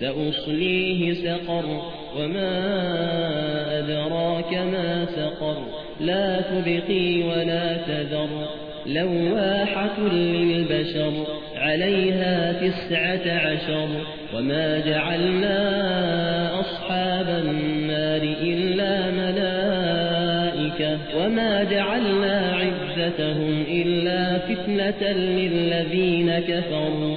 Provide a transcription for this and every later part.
سأصليه سقر وما أدراك ما سقر لا تبقي ولا تذر لواحة للبشر عليها تسعة عشر وما جعلنا أصحاب النار إلا ملائكة وما جعلنا عزتهم إلا فتنة للذين كفروا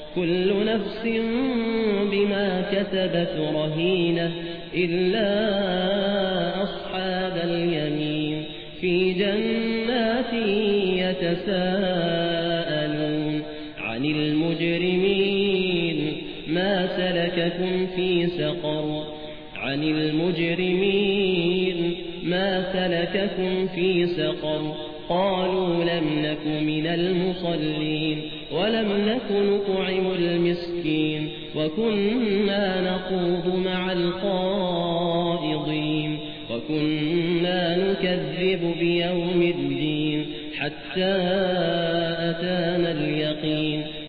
كل نفس بما كتبت رهينة إلا أصحاب اليمين في جنات يتساءلون عن المجرمين ما سلككم في سقر عن المجرمين ما سلككم في سقر قالوا لم نك من المصلين ولم نك نطعم المسكين وكنا نقوض مع القائضين وكنا نكذب بيوم الدين حتى أتانا اليوم